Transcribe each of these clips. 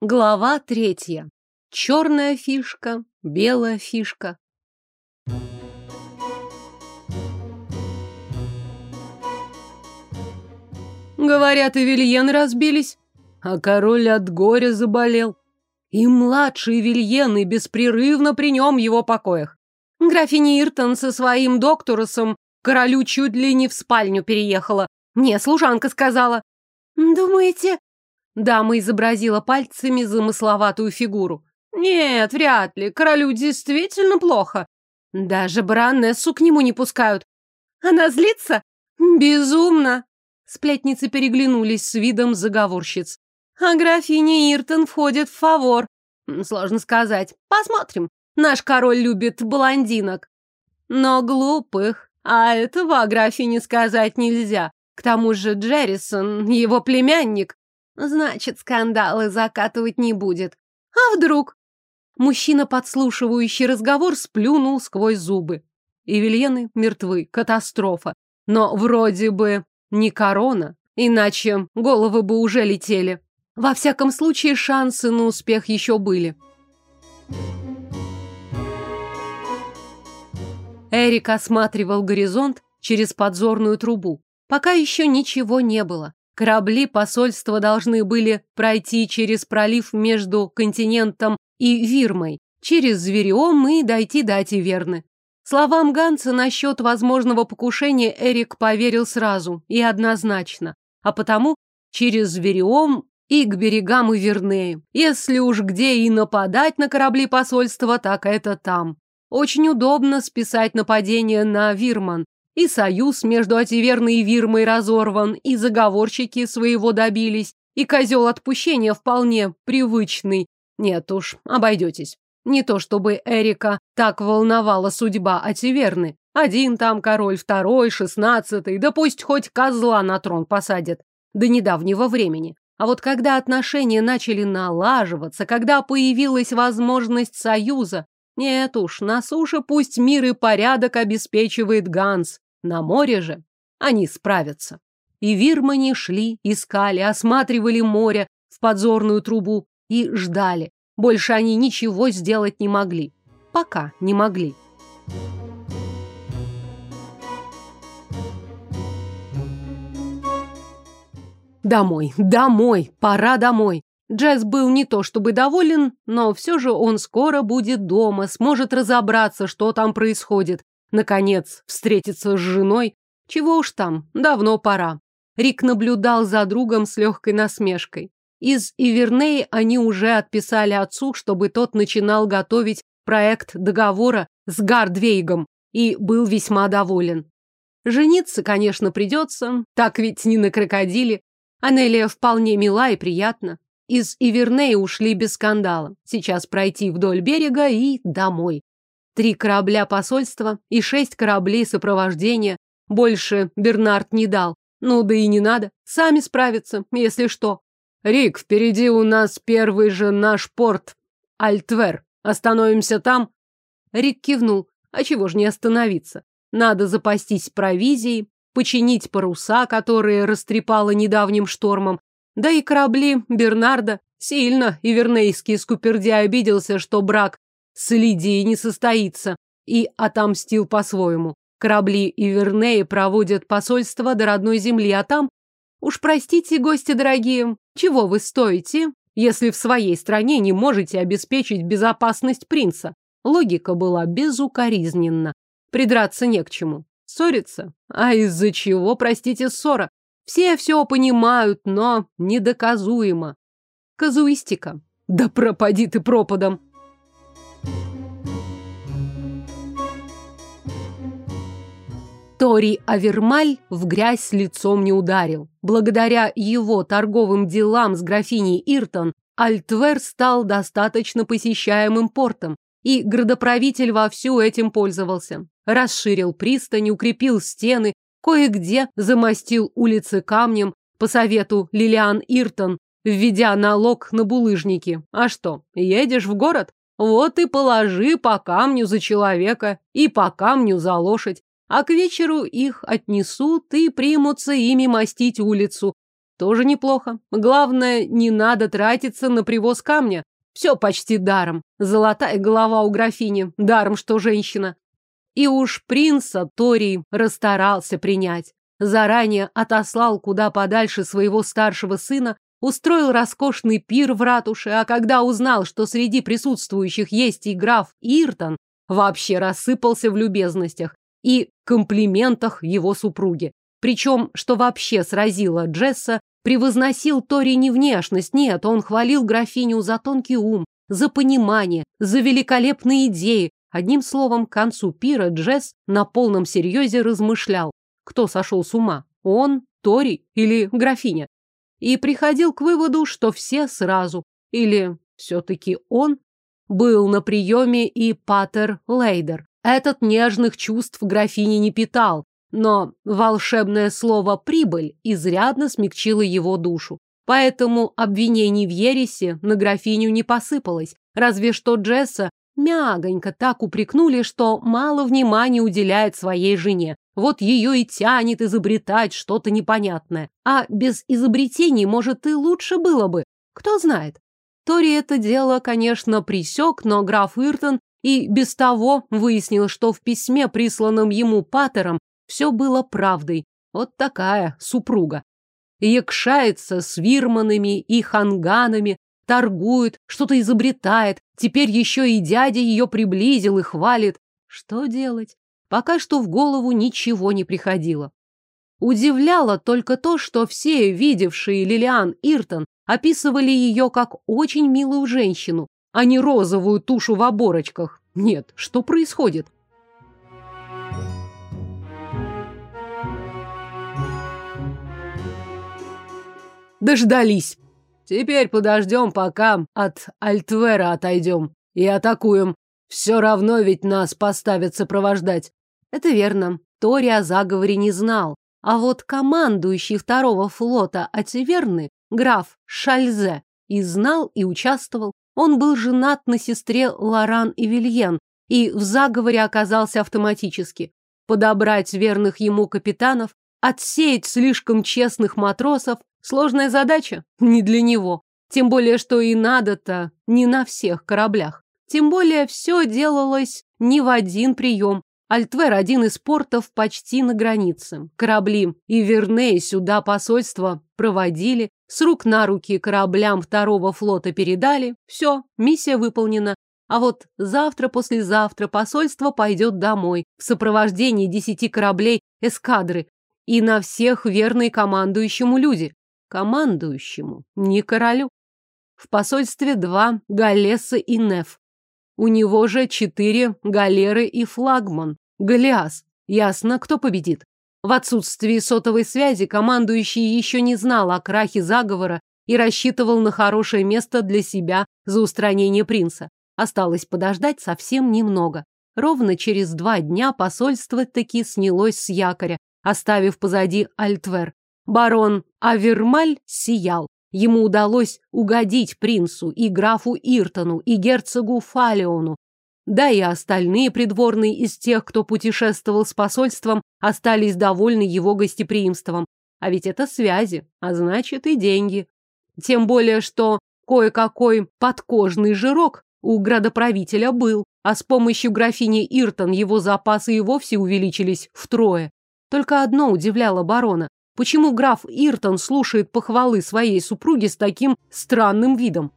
Глава третья. Черная фишка, белая фишка. Говорят, и Вильен разбились, а король от горя заболел. И младший Вильен и беспрерывно при нем его покоях. Графиня Иртон со своим докторусом королю чуть ли не в спальню переехала. Мне служанка сказала. «Думаете, Дама изобразила пальцами замысловатую фигуру. Нет, вряд ли. Королю действительно плохо. Даже баронессу к нему не пускают. Она злится? Безумно. Сплетницы переглянулись с видом заговорщиц. А графиня Иртон входит в фавор. Сложно сказать. Посмотрим. Наш король любит блондинок. Но глупых. А этого о графине сказать нельзя. К тому же Джеррисон, его племянник, Значит, скандалы закатывать не будет. А вдруг? Мужчина, подслушивающий разговор, сплюнул сквозь зубы. Ивельены мертвы. Катастрофа. Но вроде бы не корона, иначе головы бы уже летели. Во всяком случае, шансы на успех еще были. Эрик осматривал горизонт через подзорную трубу. Пока еще ничего не было. Корабли посольства должны были пройти через пролив между континентом и Вирмой, через Звериом и дойти до Ативерны. Словам Ганса насчет возможного покушения Эрик поверил сразу и однозначно, а потому через Звериом и к берегам Ивернеи. Если уж где и нападать на корабли посольства, так это там. Очень удобно списать нападение на Вирман, и союз между Ативерной и Вирмой разорван, и заговорщики своего добились, и козел отпущения вполне привычный. Нет уж, обойдетесь. Не то чтобы Эрика так волновала судьба Ативерны. Один там король, второй, шестнадцатый, да пусть хоть козла на трон посадят. До недавнего времени. А вот когда отношения начали налаживаться, когда появилась возможность союза, нет уж, на суше пусть мир и порядок обеспечивает Ганс. На море же они справятся. И вирмани шли, искали, осматривали море в подзорную трубу и ждали. Больше они ничего сделать не могли. Пока не могли. Домой, домой, пора домой. Джесс был не то чтобы доволен, но все же он скоро будет дома, сможет разобраться, что там происходит, Наконец, встретиться с женой. Чего уж там, давно пора. Рик наблюдал за другом с легкой насмешкой. Из Иверней они уже отписали отцу, чтобы тот начинал готовить проект договора с Гардвейгом и был весьма доволен. Жениться, конечно, придется, так ведь не на крокодиле. Анелия вполне мила и приятна. Из Иверней ушли без скандала. Сейчас пройти вдоль берега и домой. Три корабля посольства и шесть кораблей сопровождения. Больше Бернард не дал. Ну да и не надо. Сами справятся, если что. Рик, впереди у нас первый же наш порт. Альтвер. Остановимся там? Рик кивнул. А чего ж не остановиться? Надо запастись провизией, починить паруса, которые растрепало недавним штормом. Да и корабли Бернарда. Сильно Ивернейский скупердя обиделся, что брак с Лидией не состоится, и отомстил по-своему. Корабли и Вернеи проводят посольство до родной земли, а там... Уж простите, гости дорогие, чего вы стоите, если в своей стране не можете обеспечить безопасность принца? Логика была безукоризненна. Придраться не к чему. Ссориться? А из-за чего, простите, ссора? Все все понимают, но недоказуемо. Казуистика. Да пропади ты пропадом. Тори Авермаль в грязь лицом не ударил. Благодаря его торговым делам с графиней Иртон Альтвер стал достаточно посещаемым портом, и градоправитель вовсю этим пользовался. Расширил пристань, укрепил стены, кое-где замостил улицы камнем по совету Лилиан Иртон, введя налог на булыжники. А что, едешь в город? Вот и положи по камню за человека и по камню за лошадь а к вечеру их отнесут и примутся ими мастить улицу. Тоже неплохо. Главное, не надо тратиться на привоз камня. Все почти даром. Золотая голова у графини. Даром, что женщина. И уж принца Торий расстарался принять. Заранее отослал куда подальше своего старшего сына, устроил роскошный пир в ратуше, а когда узнал, что среди присутствующих есть и граф Иртон, вообще рассыпался в любезностях и комплиментах его супруги. Причем, что вообще сразило Джесса, превозносил Тори не внешность, нет, он хвалил графиню за тонкий ум, за понимание, за великолепные идеи. Одним словом, к концу пира Джесс на полном серьезе размышлял, кто сошел с ума, он, Тори или графиня. И приходил к выводу, что все сразу, или все-таки он, был на приеме и Патер Лейдер. Этот нежных чувств графини не питал, но волшебное слово «прибыль» изрядно смягчило его душу. Поэтому обвинений в ересе на графиню не посыпалось, разве что Джесса мягонько так упрекнули, что мало внимания уделяет своей жене. Вот ее и тянет изобретать что-то непонятное. А без изобретений, может, и лучше было бы. Кто знает. Тори это дело, конечно, присек, но граф Иртон и без того выяснил, что в письме, присланном ему Паттером, все было правдой. Вот такая супруга. Якшается с вирманами и ханганами, торгует, что-то изобретает. Теперь еще и дядя ее приблизил и хвалит. Что делать? Пока что в голову ничего не приходило. Удивляло только то, что все, видевшие Лилиан Иртон, описывали ее как очень милую женщину, а не розовую тушу в оборочках. Нет, что происходит? Дождались. Теперь подождем, пока от Альтвера отойдем и атакуем. Все равно ведь нас поставят сопровождать. Это верно. Тори о заговоре не знал. А вот командующий второго флота Ативерны, граф Шальзе, и знал, и участвовал. Он был женат на сестре Лоран и Вильен, и в заговоре оказался автоматически. Подобрать верных ему капитанов, отсеять слишком честных матросов – сложная задача не для него. Тем более, что и надо-то не на всех кораблях. Тем более, все делалось не в один прием. Альтвер – один из портов почти на границе. Корабли и вернее сюда посольство проводили, с рук на руки кораблям второго флота передали. Все, миссия выполнена. А вот завтра-послезавтра посольство пойдет домой в сопровождении десяти кораблей эскадры и на всех верные командующему люди. Командующему, не королю. В посольстве два Галеса и Неф. У него же четыре галеры и флагман. Голиас. Ясно, кто победит. В отсутствии сотовой связи командующий еще не знал о крахе заговора и рассчитывал на хорошее место для себя за устранение принца. Осталось подождать совсем немного. Ровно через два дня посольство таки снялось с якоря, оставив позади Альтвер. Барон Авермаль сиял. Ему удалось угодить принцу и графу Иртону, и герцогу Фалеону. Да и остальные придворные из тех, кто путешествовал с посольством, остались довольны его гостеприимством. А ведь это связи, а значит и деньги. Тем более, что кое-какой подкожный жирок у градоправителя был, а с помощью графини Иртон его запасы и вовсе увеличились втрое. Только одно удивляло барона. Почему граф Иртон слушает похвалы своей супруги с таким странным видом?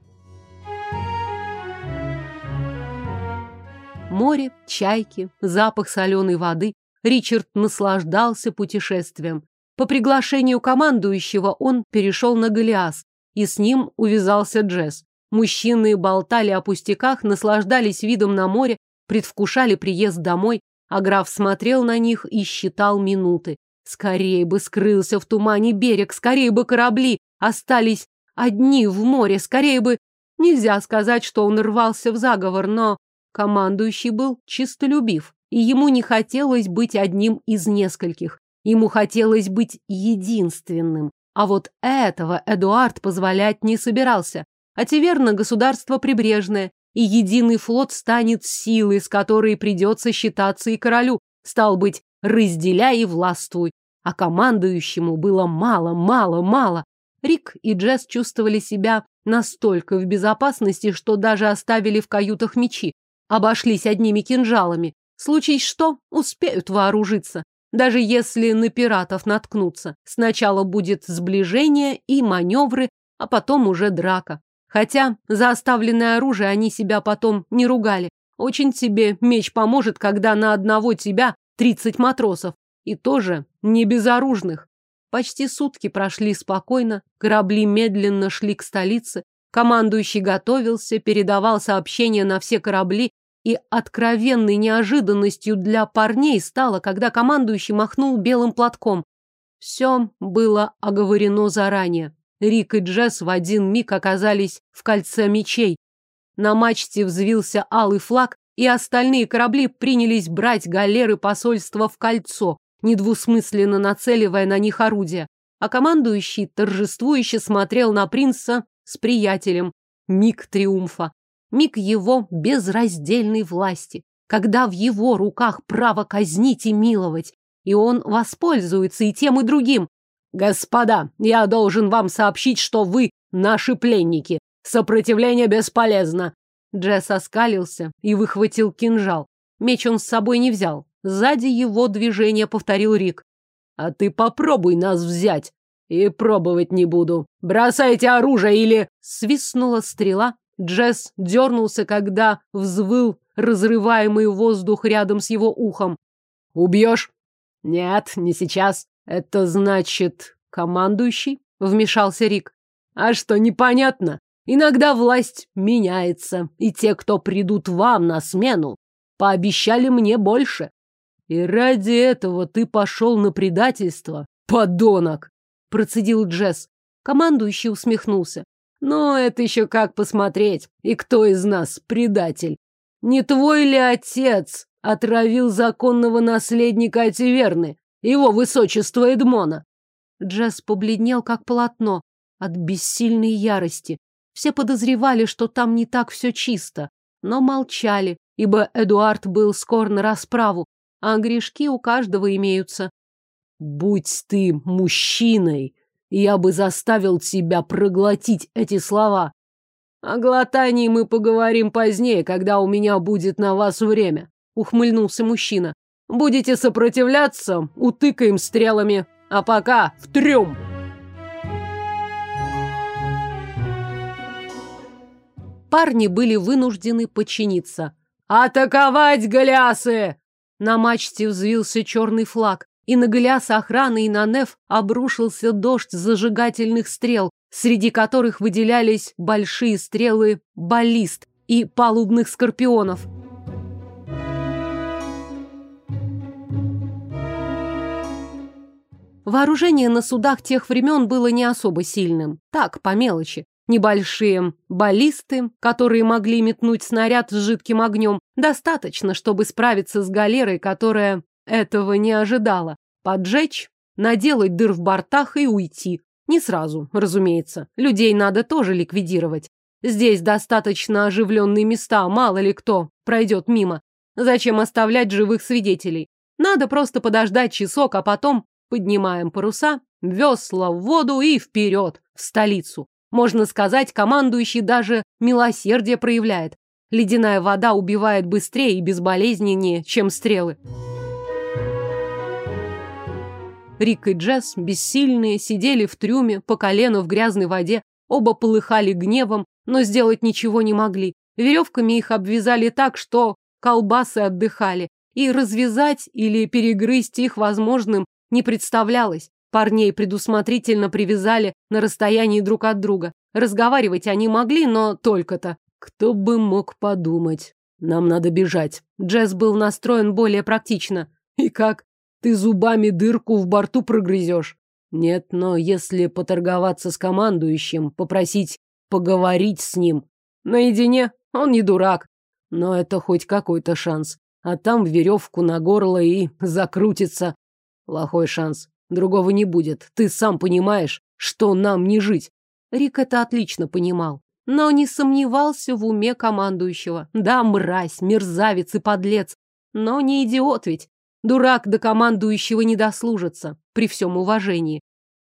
Море, чайки, запах соленой воды. Ричард наслаждался путешествием. По приглашению командующего он перешел на Голиас, и с ним увязался Джесс. Мужчины болтали о пустяках, наслаждались видом на море, предвкушали приезд домой, а граф смотрел на них и считал минуты. Скорее бы скрылся в тумане берег, скорее бы корабли остались одни в море, скорее бы... Нельзя сказать, что он рвался в заговор, но командующий был чистолюбив, и ему не хотелось быть одним из нескольких. Ему хотелось быть единственным. А вот этого Эдуард позволять не собирался. А Тиверна государство прибрежное, и единый флот станет силой, с которой придется считаться и королю. Стал быть, разделяй и властвуй. А командующему было мало, мало, мало. Рик и Джесс чувствовали себя настолько в безопасности, что даже оставили в каютах мечи, обошлись одними кинжалами. Случись что, успеют вооружиться. Даже если на пиратов наткнутся. Сначала будет сближение и маневры, а потом уже драка. Хотя за оставленное оружие они себя потом не ругали. Очень тебе меч поможет, когда на одного тебя тридцать матросов. И тоже не безоружных. Почти сутки прошли спокойно, корабли медленно шли к столице, командующий готовился, передавал сообщения на все корабли, и откровенной неожиданностью для парней стало, когда командующий махнул белым платком. Все было оговорено заранее. Рик и Джесс в один миг оказались в кольце мечей. На мачте взвился алый флаг, и остальные корабли принялись брать галеры посольства в кольцо, недвусмысленно нацеливая на них орудия. А командующий торжествующе смотрел на принца с приятелем. Миг триумфа. Миг его безраздельной власти. Когда в его руках право казнить и миловать. И он воспользуется и тем, и другим. Господа, я должен вам сообщить, что вы наши пленники. Сопротивление бесполезно. Джесс оскалился и выхватил кинжал. Меч он с собой не взял. Сзади его движение повторил Рик. «А ты попробуй нас взять!» «И пробовать не буду. Бросайте оружие или...» Свистнула стрела. Джесс дернулся, когда взвыл разрываемый воздух рядом с его ухом. «Убьешь?» «Нет, не сейчас. Это значит, командующий?» Вмешался Рик. «А что, непонятно? Иногда власть меняется, и те, кто придут вам на смену, пообещали мне больше. И ради этого ты пошел на предательство, подонок, процедил Джесс. Командующий усмехнулся. Но это еще как посмотреть. И кто из нас предатель? Не твой ли отец отравил законного наследника Ативерны, его высочество Эдмона? Джесс побледнел, как полотно, от бессильной ярости. Все подозревали, что там не так все чисто, но молчали, ибо Эдуард был скор на расправу, а грешки у каждого имеются. Будь ты мужчиной, я бы заставил тебя проглотить эти слова. О глотании мы поговорим позднее, когда у меня будет на вас время, ухмыльнулся мужчина. Будете сопротивляться, утыкаем стрелами. А пока в трюм! Парни были вынуждены подчиниться. «Атаковать, Голиасы!» На мачте взвился черный флаг, и на Голиаса охраны и на Неф обрушился дождь зажигательных стрел, среди которых выделялись большие стрелы баллист и палубных скорпионов. Вооружение на судах тех времен было не особо сильным. Так, по мелочи. Небольшие баллисты, которые могли метнуть снаряд с жидким огнем, достаточно, чтобы справиться с галерой, которая этого не ожидала. Поджечь, наделать дыр в бортах и уйти. Не сразу, разумеется. Людей надо тоже ликвидировать. Здесь достаточно оживленные места, мало ли кто пройдет мимо. Зачем оставлять живых свидетелей? Надо просто подождать часок, а потом поднимаем паруса, весла в воду и вперед, в столицу. Можно сказать, командующий даже милосердие проявляет. Ледяная вода убивает быстрее и безболезненнее, чем стрелы. Рик и Джесс, бессильные, сидели в трюме, по колено в грязной воде, оба полыхали гневом, но сделать ничего не могли. Веревками их обвязали так, что колбасы отдыхали, и развязать или перегрызть их возможным не представлялось. Парней предусмотрительно привязали на расстоянии друг от друга. Разговаривать они могли, но только-то. Кто бы мог подумать. Нам надо бежать. Джесс был настроен более практично. И как? Ты зубами дырку в борту прогрызешь? Нет, но если поторговаться с командующим, попросить поговорить с ним. Наедине, он не дурак. Но это хоть какой-то шанс. А там веревку на горло и закрутится. Плохой шанс. Другого не будет. Ты сам понимаешь, что нам не жить. Рик это отлично понимал, но не сомневался в уме командующего. Да, мразь, мерзавец и подлец, но не идиот ведь. Дурак до командующего не дослужится, при всем уважении.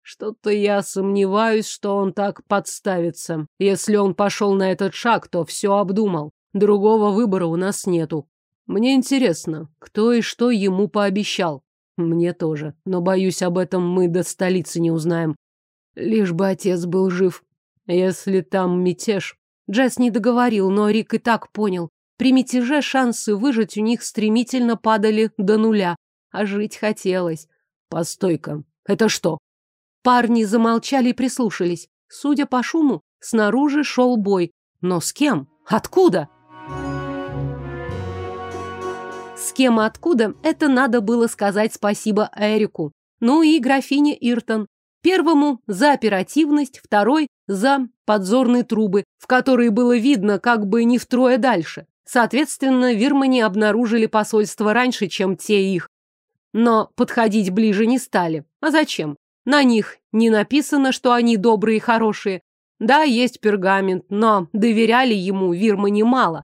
Что-то я сомневаюсь, что он так подставится. Если он пошел на этот шаг, то все обдумал. Другого выбора у нас нету. Мне интересно, кто и что ему пообещал. Мне тоже, но боюсь, об этом мы до столицы не узнаем. Лишь бы отец был жив. Если там мятеж... Джесс не договорил, но Рик и так понял. При мятеже шансы выжить у них стремительно падали до нуля. А жить хотелось. Постой-ка, это что? Парни замолчали и прислушались. Судя по шуму, снаружи шел бой. Но с кем? Откуда? С кем и откуда, это надо было сказать спасибо Эрику. Ну и графине Иртон. Первому за оперативность, второй за подзорные трубы, в которые было видно как бы не втрое дальше. Соответственно, вирмане обнаружили посольство раньше, чем те их. Но подходить ближе не стали. А зачем? На них не написано, что они добрые и хорошие. Да, есть пергамент, но доверяли ему вирмане мало.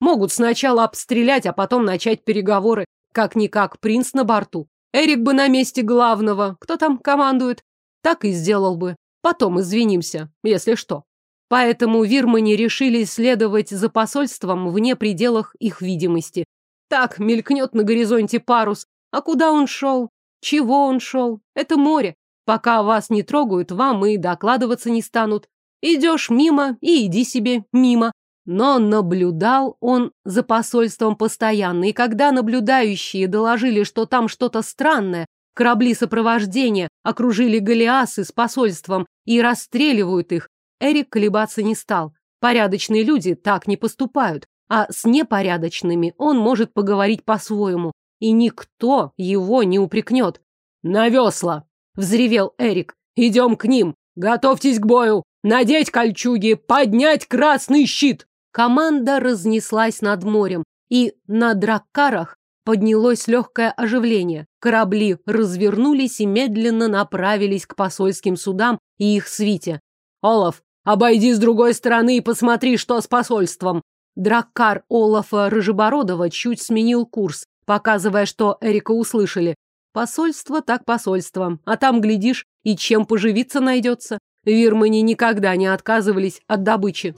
Могут сначала обстрелять, а потом начать переговоры. Как-никак, принц на борту. Эрик бы на месте главного. Кто там командует? Так и сделал бы. Потом извинимся, если что. Поэтому вирмане решили следовать за посольством вне пределах их видимости. Так мелькнет на горизонте парус. А куда он шел? Чего он шел? Это море. Пока вас не трогают, вам и докладываться не станут. Идешь мимо и иди себе мимо. Но наблюдал он за посольством постоянно, и когда наблюдающие доложили, что там что-то странное, корабли сопровождения окружили Голиасы с посольством и расстреливают их, Эрик колебаться не стал. Порядочные люди так не поступают, а с непорядочными он может поговорить по-своему, и никто его не упрекнет. «На весла!» — взревел Эрик. «Идем к ним! Готовьтесь к бою! Надеть кольчуги! Поднять красный щит!» Команда разнеслась над морем, и на драккарах поднялось легкое оживление. Корабли развернулись и медленно направились к посольским судам и их свите. «Олаф, обойди с другой стороны и посмотри, что с посольством!» Драккар Олафа Рыжебородова чуть сменил курс, показывая, что Эрика услышали. Посольство так посольство, а там, глядишь, и чем поживиться найдется. Вирмани никогда не отказывались от добычи.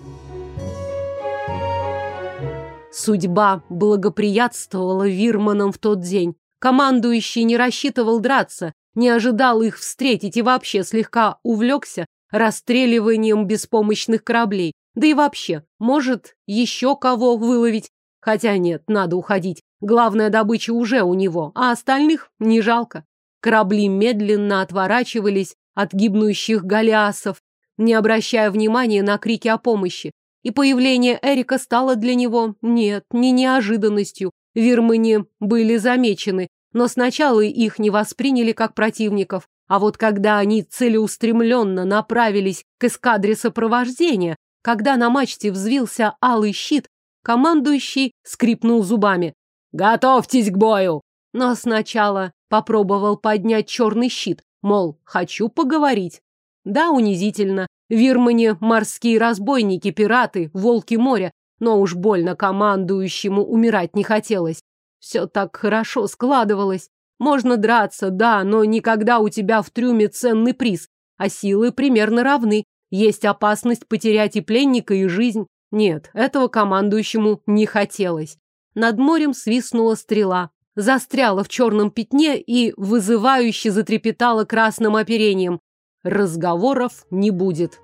Судьба благоприятствовала Вирманам в тот день. Командующий не рассчитывал драться, не ожидал их встретить и вообще слегка увлекся расстреливанием беспомощных кораблей. Да и вообще, может, еще кого выловить. Хотя нет, надо уходить. Главная добыча уже у него, а остальных не жалко. Корабли медленно отворачивались от гибнущих галиасов, не обращая внимания на крики о помощи. И появление Эрика стало для него, нет, не неожиданностью. Вирмане были замечены, но сначала их не восприняли как противников, а вот когда они целеустремленно направились к эскадре сопровождения, когда на мачте взвился алый щит, командующий скрипнул зубами. «Готовьтесь к бою!» Но сначала попробовал поднять черный щит, мол, хочу поговорить. Да, унизительно, Вирмане морские разбойники, пираты, волки моря, но уж больно командующему умирать не хотелось. Все так хорошо складывалось. Можно драться, да, но никогда у тебя в трюме ценный приз, а силы примерно равны. Есть опасность потерять и пленника, и жизнь. Нет, этого командующему не хотелось. Над морем свистнула стрела, застряла в черном пятне и вызывающе затрепетала красным оперением. Разговоров не будет.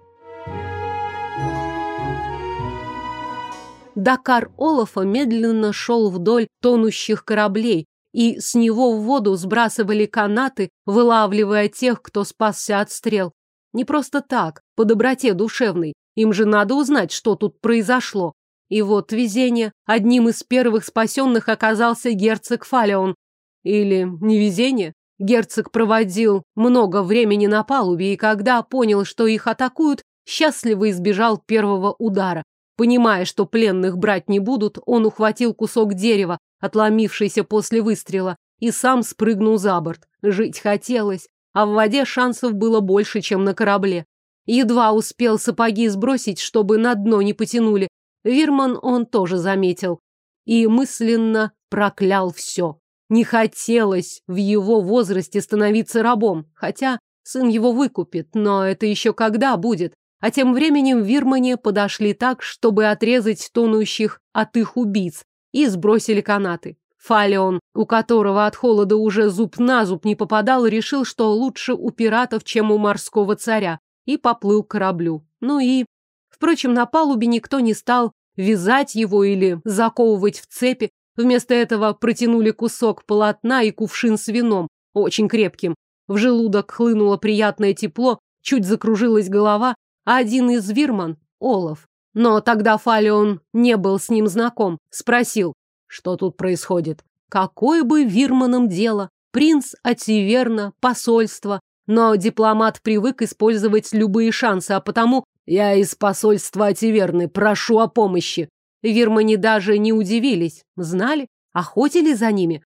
Дакар Олафа медленно шел вдоль тонущих кораблей, и с него в воду сбрасывали канаты, вылавливая тех, кто спасся от стрел. Не просто так, по доброте душевной. Им же надо узнать, что тут произошло. И вот везение. Одним из первых спасенных оказался герцог Фалеон. Или невезение? Герцог проводил много времени на палубе, и когда понял, что их атакуют, счастливо избежал первого удара. Понимая, что пленных брать не будут, он ухватил кусок дерева, отломившийся после выстрела, и сам спрыгнул за борт. Жить хотелось, а в воде шансов было больше, чем на корабле. Едва успел сапоги сбросить, чтобы на дно не потянули. Вирман он тоже заметил. И мысленно проклял все. Не хотелось в его возрасте становиться рабом, хотя Сын его выкупит, но это еще когда будет? А тем временем вирмане подошли так, чтобы отрезать тонущих от их убийц, и сбросили канаты. Фалеон, у которого от холода уже зуб на зуб не попадал, решил, что лучше у пиратов, чем у морского царя, и поплыл к кораблю. Ну и... Впрочем, на палубе никто не стал вязать его или заковывать в цепи. Вместо этого протянули кусок полотна и кувшин с вином, очень крепким. В желудок хлынуло приятное тепло, чуть закружилась голова, а один из вирман — Олаф. Но тогда Фалион не был с ним знаком, спросил, что тут происходит. Какое бы вирманом дело? Принц Ативерна, посольство. Но дипломат привык использовать любые шансы, а потому я из посольства Ативерны прошу о помощи. Вирмане даже не удивились. Знали? Охотили за ними?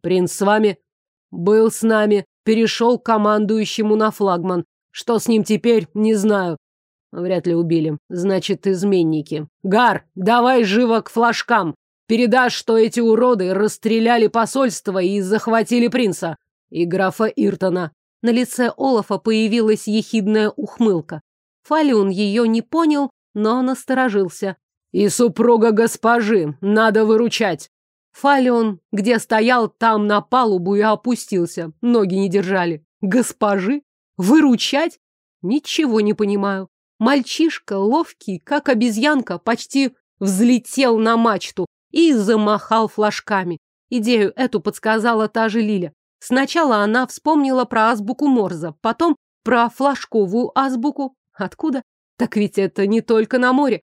Принц с вами? Был с нами. Перешел к командующему на флагман. Что с ним теперь, не знаю. Вряд ли убили. Значит, изменники. Гар, давай живо к флажкам. Передашь, что эти уроды расстреляли посольство и захватили принца. И графа Иртона. На лице Олафа появилась ехидная ухмылка. Фалион ее не понял, но насторожился. «И супруга госпожи, надо выручать!» Фалион, где стоял, там на палубу и опустился. Ноги не держали. «Госпожи? Выручать? Ничего не понимаю. Мальчишка, ловкий, как обезьянка, почти взлетел на мачту и замахал флажками. Идею эту подсказала та же Лиля. Сначала она вспомнила про азбуку Морза, потом про флажковую азбуку. Откуда? Так ведь это не только на море.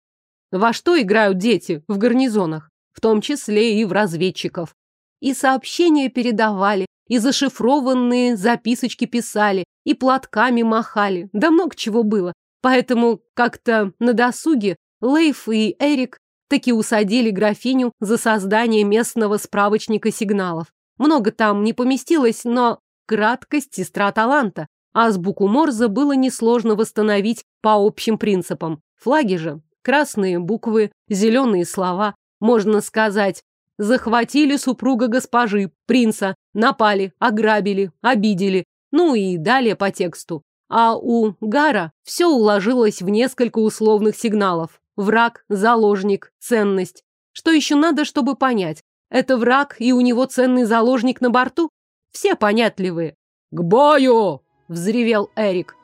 Во что играют дети в гарнизонах? В том числе и в разведчиков. И сообщения передавали, и зашифрованные записочки писали, и платками махали. Да много чего было. Поэтому как-то на досуге Лейф и Эрик таки усадили графиню за создание местного справочника сигналов. Много там не поместилось, но краткость сестра таланта. Азбуку Морзе было несложно восстановить по общим принципам. Флаги же – красные буквы, зеленые слова. Можно сказать, захватили супруга госпожи, принца, напали, ограбили, обидели. Ну и далее по тексту. А у Гара все уложилось в несколько условных сигналов. Враг, заложник, ценность. Что еще надо, чтобы понять? Это враг, и у него ценный заложник на борту? Все понятливые. «К бою!» взревел Эрик.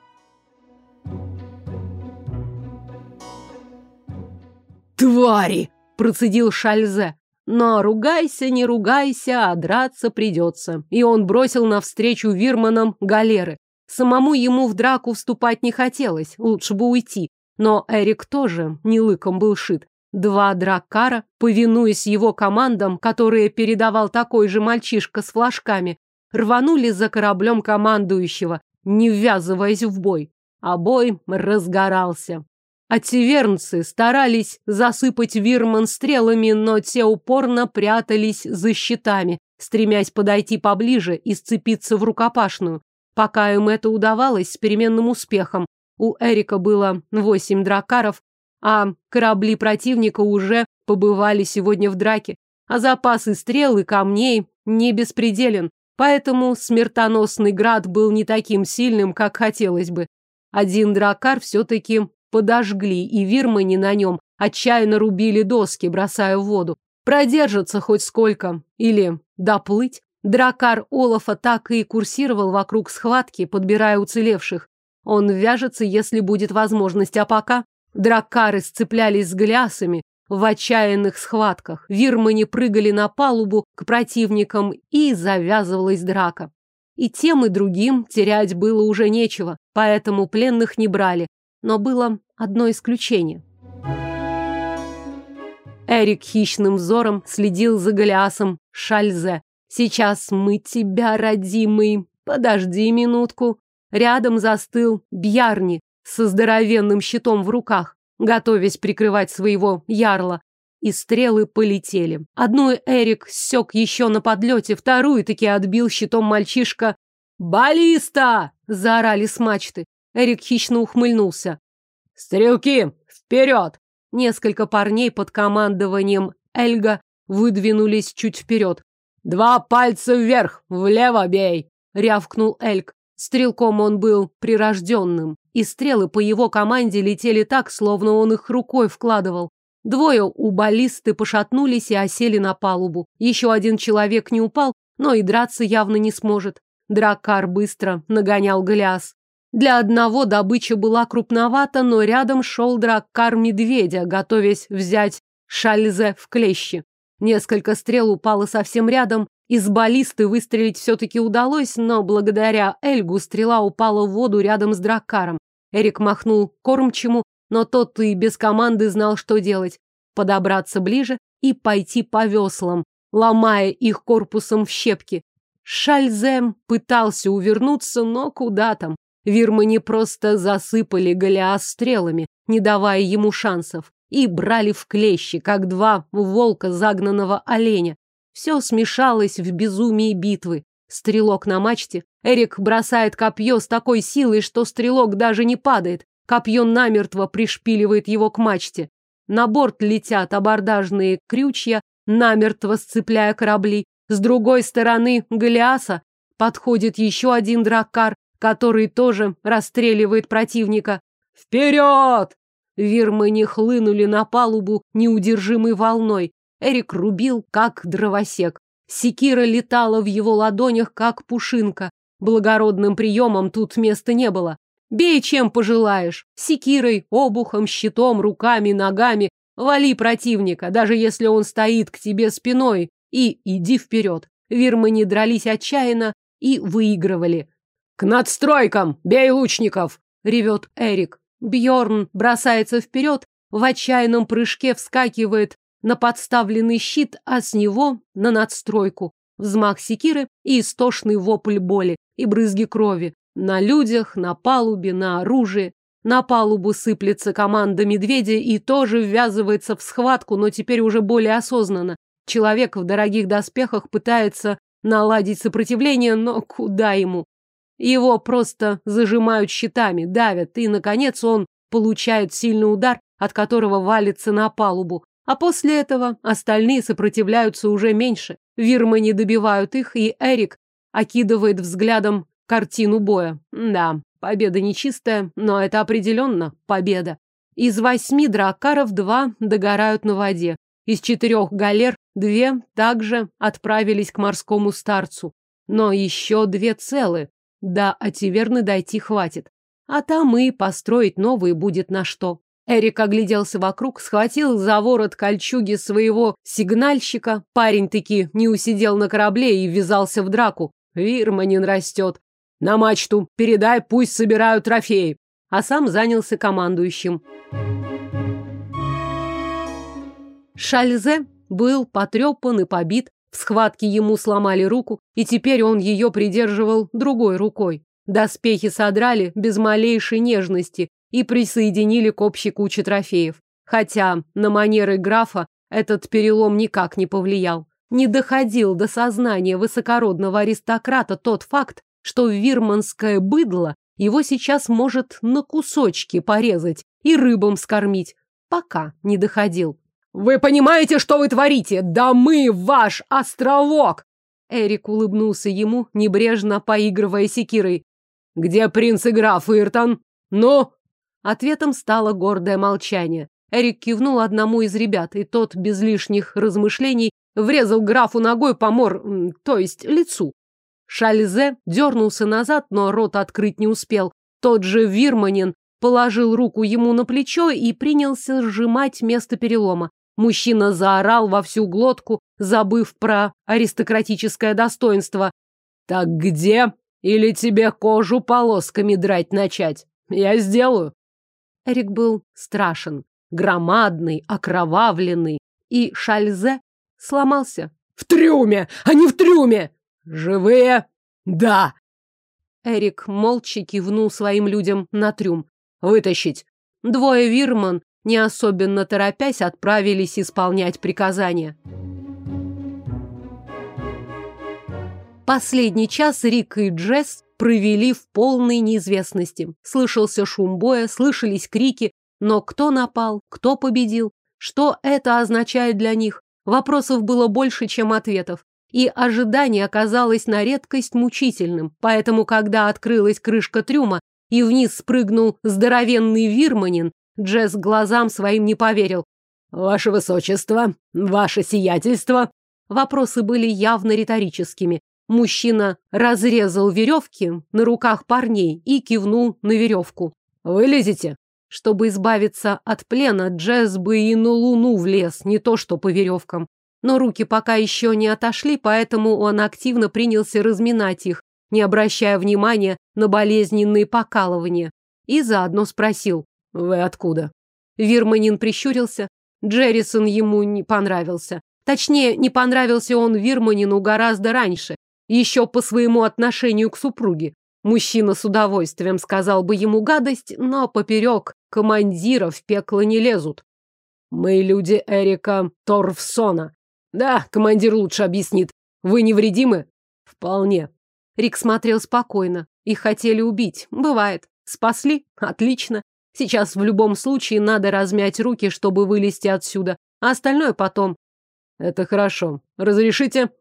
«Твари!» – процедил Шальзе. Но ругайся, не ругайся, а драться придется. И он бросил навстречу Вирманам галеры. Самому ему в драку вступать не хотелось, лучше бы уйти. Но Эрик тоже не лыком был шит. Два драккара, повинуясь его командам, которые передавал такой же мальчишка с флажками, рванули за кораблем командующего, не ввязываясь в бой. А бой разгорался. Аттивернцы старались засыпать Вирман стрелами, но те упорно прятались за щитами, стремясь подойти поближе и сцепиться в рукопашную. Пока им это удавалось с переменным успехом, у Эрика было восемь дракаров, а корабли противника уже побывали сегодня в драке, а запасы стрел и камней не беспределен. Поэтому смертоносный град был не таким сильным, как хотелось бы. Один дракар все-таки подожгли, и вирмани на нем отчаянно рубили доски, бросая в воду. Продержаться хоть сколько. Или доплыть. Дракар Олафа так и курсировал вокруг схватки, подбирая уцелевших. Он вяжется, если будет возможность, а пока дракары сцеплялись с глясами, в отчаянных схватках вирмани прыгали на палубу к противникам, и завязывалась драка. И тем, и другим терять было уже нечего, поэтому пленных не брали. Но было одно исключение. Эрик хищным взором следил за Голиасом Шальзе. «Сейчас мы тебя, родимый, подожди минутку». Рядом застыл Бьярни со здоровенным щитом в руках готовясь прикрывать своего ярла. И стрелы полетели. Одну Эрик сёк еще на подлете, вторую таки отбил щитом мальчишка. «Баллиста!» – заорали с мачты. Эрик хищно ухмыльнулся. «Стрелки, вперед!» Несколько парней под командованием Эльга выдвинулись чуть вперед. «Два пальца вверх, влево бей!» – рявкнул Эльг. Стрелком он был прирожденным, и стрелы по его команде летели так, словно он их рукой вкладывал. Двое у баллисты пошатнулись и осели на палубу. Еще один человек не упал, но и драться явно не сможет. Драккар быстро нагонял Голиас. Для одного добыча была крупновата, но рядом шел драккар медведя, готовясь взять шальзе в клещи. Несколько стрел упало совсем рядом, из баллисты выстрелить все-таки удалось, но благодаря Эльгу стрела упала в воду рядом с драккаром. Эрик махнул кормчему, но тот и без команды знал, что делать. Подобраться ближе и пойти по веслам, ломая их корпусом в щепки. Шальзем пытался увернуться, но куда там. Вирмане просто засыпали Голиас стрелами, не давая ему шансов, и брали в клещи, как два волка загнанного оленя. Все смешалось в безумии битвы. Стрелок на мачте. Эрик бросает копье с такой силой, что стрелок даже не падает. Копье намертво пришпиливает его к мачте. На борт летят абордажные крючья, намертво сцепляя корабли. С другой стороны Голиаса подходит еще один драккар, который тоже расстреливает противника. «Вперед!» Вирмы хлынули на палубу неудержимой волной. Эрик рубил, как дровосек. Секира летала в его ладонях, как пушинка. Благородным приемом тут места не было. Бей, чем пожелаешь. Секирой, обухом, щитом, руками, ногами. Вали противника, даже если он стоит к тебе спиной. И иди вперед. Вирмы не дрались отчаянно и выигрывали. «К надстройкам! Бей лучников!» — ревет Эрик. Бьорн бросается вперед, в отчаянном прыжке вскакивает на подставленный щит, а с него на надстройку. Взмах секиры и истошный вопль боли, и брызги крови. На людях, на палубе, на оружии. На палубу сыплется команда медведя и тоже ввязывается в схватку, но теперь уже более осознанно. Человек в дорогих доспехах пытается наладить сопротивление, но куда ему? Его просто зажимают щитами, давят, и, наконец, он получает сильный удар, от которого валится на палубу. А после этого остальные сопротивляются уже меньше. Вирмы не добивают их, и Эрик окидывает взглядом картину боя. Да, победа нечистая, но это определенно победа. Из восьми дракаров два догорают на воде. Из четырех галер две также отправились к морскому старцу. Но еще две целы. До Ативерны дойти хватит. А там и построить новые будет на что. Эрик огляделся вокруг, схватил за ворот кольчуги своего сигнальщика. Парень-таки не усидел на корабле и ввязался в драку. Вирманин растет. На мачту передай, пусть собирают трофеи. А сам занялся командующим. Шальзе был потрепан и побит, в схватке ему сломали руку, и теперь он ее придерживал другой рукой. Доспехи содрали без малейшей нежности и присоединили к общей куче трофеев. Хотя на манеры графа этот перелом никак не повлиял. Не доходил до сознания высокородного аристократа тот факт, что вирманское быдло его сейчас может на кусочки порезать и рыбам скормить. Пока не доходил. «Вы понимаете, что вы творите? Да мы ваш островок!» Эрик улыбнулся ему, небрежно поигрывая секирой. «Где принц и граф Иртон? Ну?» Ответом стало гордое молчание. Эрик кивнул одному из ребят, и тот, без лишних размышлений, врезал графу ногой по мор... то есть лицу. Шальзе дернулся назад, но рот открыть не успел. Тот же Вирманин положил руку ему на плечо и принялся сжимать место перелома. Мужчина заорал во всю глотку, забыв про аристократическое достоинство. «Так где? Или тебе кожу полосками драть начать? Я сделаю». Эрик был страшен, громадный, окровавленный, и Шальзе сломался. «В трюме! Они в трюме! Живые? Да!» Эрик молча кивнул своим людям на трюм. «Вытащить!» Двое вирман не особенно торопясь, отправились исполнять приказания. Последний час Рик и Джесс провели в полной неизвестности. Слышался шум боя, слышались крики, но кто напал, кто победил, что это означает для них? Вопросов было больше, чем ответов. и ожидание оказалось на редкость мучительным, поэтому, когда открылась крышка трюма и вниз спрыгнул здоровенный вирманин, Джесс глазам своим не поверил. «Ваше высочество, ваше сиятельство!» Вопросы были явно риторическими. Мужчина разрезал веревки на руках парней и кивнул на веревку. «Вылезете?» Чтобы избавиться от плена, Джесс бы и на луну влез, не то что по веревкам. Но руки пока еще не отошли, поэтому он активно принялся разминать их, не обращая внимания на болезненные покалывания. И заодно спросил, «Вы откуда?» Вирманин прищурился. Джеррисон ему не понравился. Точнее, не понравился он Вирманину гораздо раньше, еще по своему отношению к супруге. Мужчина с удовольствием сказал бы ему гадость, но поперек командира в пекло не лезут. Мы люди Эрика Торфсона. Да, командир лучше объяснит. Вы невредимы? Вполне. Рик смотрел спокойно. Их хотели убить. Бывает. Спасли? Отлично. Сейчас в любом случае надо размять руки, чтобы вылезти отсюда. А остальное потом. Это хорошо. Разрешите?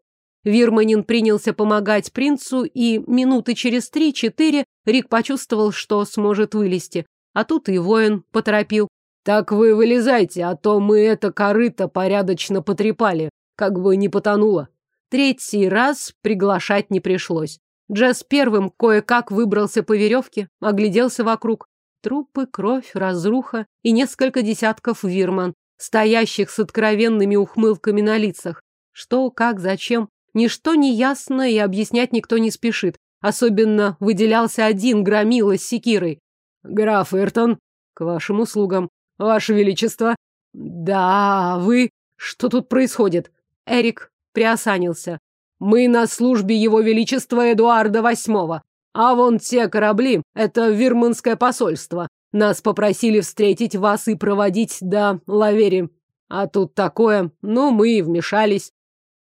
Вирманин принялся помогать принцу, и минуты через три-четыре Рик почувствовал, что сможет вылезти. А тут и воин поторопил. «Так вы вылезайте, а то мы это корыто порядочно потрепали, как бы не потонуло». Третий раз приглашать не пришлось. Джесс первым кое-как выбрался по веревке, огляделся вокруг. Трупы, кровь, разруха и несколько десятков вирман, стоящих с откровенными ухмылками на лицах. Что, как, зачем, Ничто не ясно и объяснять никто не спешит. Особенно выделялся один громила с секирой. «Граф Эртон, к вашим услугам. Ваше Величество». «Да, вы... Что тут происходит?» Эрик приосанился. «Мы на службе Его Величества Эдуарда VIII. А вон те корабли — это Вирманское посольство. Нас попросили встретить вас и проводить до Лавери. А тут такое, ну, мы и вмешались.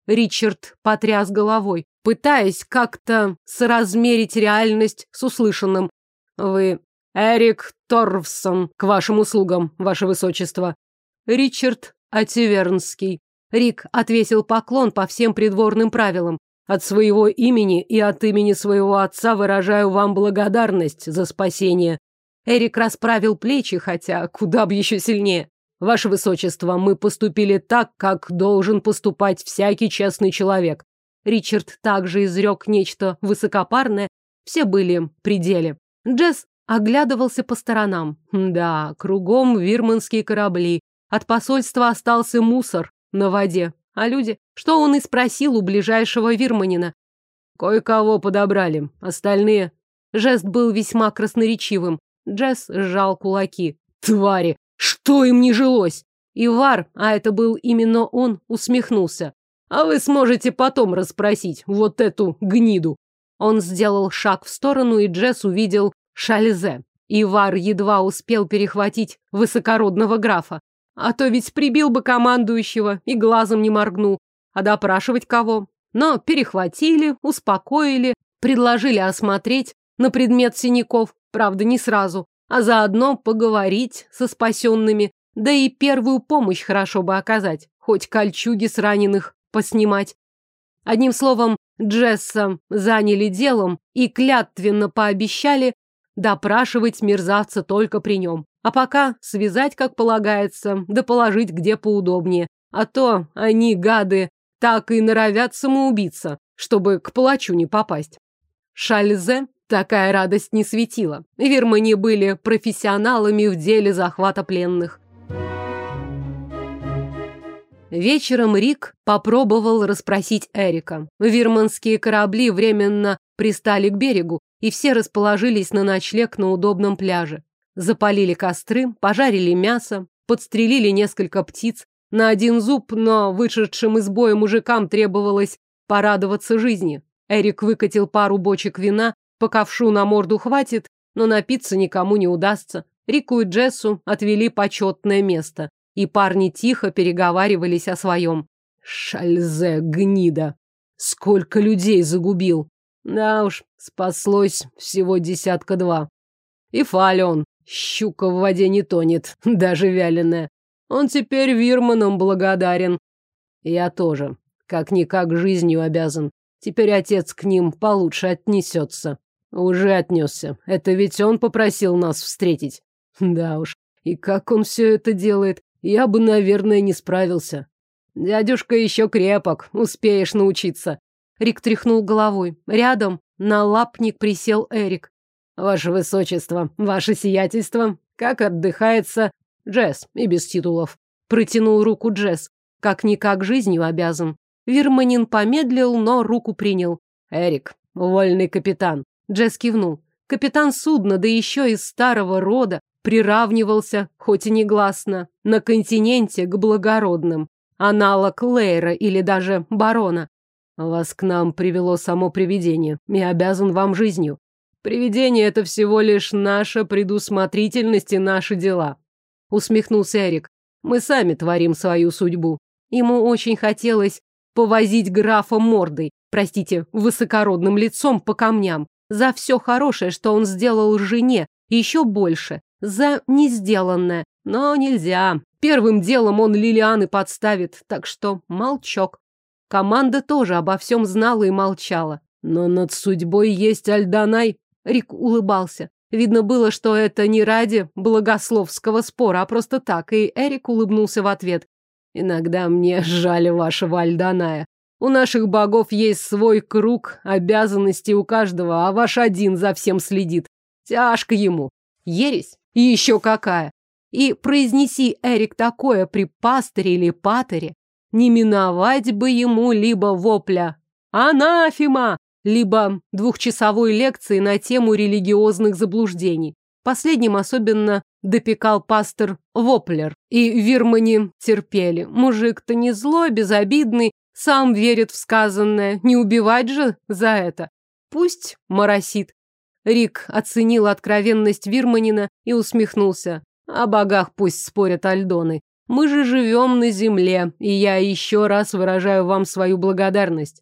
Ричард потряс головой, пытаясь как-то соразмерить реальность с услышанным. Вы Эрик Торвсон, к вашим услугам, ваше высочество. Ричард Ативернский. Рик отвесил поклон по всем придворным правилам. От своего имени и от имени своего отца выражаю вам благодарность за спасение. Эрик расправил плечи, хотя куда бы еще сильнее. Ваше Высочество, мы поступили так, как должен поступать всякий честный человек. Ричард также изрек нечто высокопарное. Все были при деле. Джесс оглядывался по сторонам. Да, кругом вирманские корабли. От посольства остался мусор на воде. А люди? Что он и спросил у ближайшего вирманина. Кое-кого подобрали. Остальные... Жест был весьма красноречивым. Джесс сжал кулаки. Твари! Что им не жилось? Ивар, а это был именно он, усмехнулся. А вы сможете потом расспросить вот эту гниду. Он сделал шаг в сторону, и Джесс увидел Шальзе. Ивар едва успел перехватить высокородного графа. А то ведь прибил бы командующего и глазом не моргнул. А допрашивать кого? Но перехватили, успокоили, предложили осмотреть на предмет синяков, правда, не сразу а заодно поговорить со спасенными, да и первую помощь хорошо бы оказать, хоть кольчуги с раненых поснимать. Одним словом, Джесса заняли делом и клятвенно пообещали допрашивать мерзавца только при нем. А пока связать, как полагается, да положить где поудобнее. А то они, гады, так и норовят самоубиться, чтобы к палачу не попасть. Шальзе Такая радость не светила. Вермани были профессионалами в деле захвата пленных. Вечером Рик попробовал расспросить Эрика. Вирманские корабли временно пристали к берегу, и все расположились на ночлег на удобном пляже. Запалили костры, пожарили мясо, подстрелили несколько птиц. На один зуб, но вышедшим из боя мужикам требовалось порадоваться жизни. Эрик выкатил пару бочек вина по ковшу на морду хватит, но напиться никому не удастся. Рику и Джессу отвели почетное место, и парни тихо переговаривались о своем. Шальзе, гнида! Сколько людей загубил! Да уж, спаслось всего десятка-два. И Фалион, щука в воде не тонет, даже вяленая. Он теперь Вирманом благодарен. Я тоже. как-никак жизнью обязан. Теперь отец к ним получше отнесется. Уже отнесся. Это ведь он попросил нас встретить. Да уж. И как он все это делает, я бы, наверное, не справился. Дядюшка еще крепок, успеешь научиться. Рик тряхнул головой. Рядом на лапник присел Эрик. Ваше высочество, ваше сиятельство, как отдыхается Джесс и без титулов. Протянул руку Джесс, как-никак жизнью обязан. Вирманин помедлил, но руку принял. Эрик, вольный капитан. Джесс кивнул. Капитан судна, да еще из старого рода, приравнивался, хоть и негласно, на континенте к благородным. Аналог Лейра или даже барона. Вас к нам привело само привидение и обязан вам жизнью. Привидение — это всего лишь наша предусмотрительность и наши дела. Усмехнулся Эрик. Мы сами творим свою судьбу. Ему очень хотелось повозить графа мордой, простите, высокородным лицом по камням, за все хорошее, что он сделал жене, еще больше, за несделанное. Но нельзя. Первым делом он Лилианы подставит, так что молчок. Команда тоже обо всем знала и молчала. Но над судьбой есть Альданай. Рик улыбался. Видно было, что это не ради благословского спора, а просто так, и Эрик улыбнулся в ответ. Иногда мне жаль вашего Альданая. У наших богов есть свой круг обязанностей у каждого, а ваш один за всем следит. Тяжко ему. Ересь? И еще какая. И произнеси, Эрик, такое при пастыре или патере, не миновать бы ему либо вопля «Анафима!», либо двухчасовой лекции на тему религиозных заблуждений. Последним особенно допекал пастор Воплер. И Вирмани терпели. Мужик-то не злой, безобидный, сам верит в сказанное. Не убивать же за это. Пусть моросит. Рик оценил откровенность Вирманина и усмехнулся. О богах пусть спорят Альдоны. Мы же живем на земле, и я еще раз выражаю вам свою благодарность.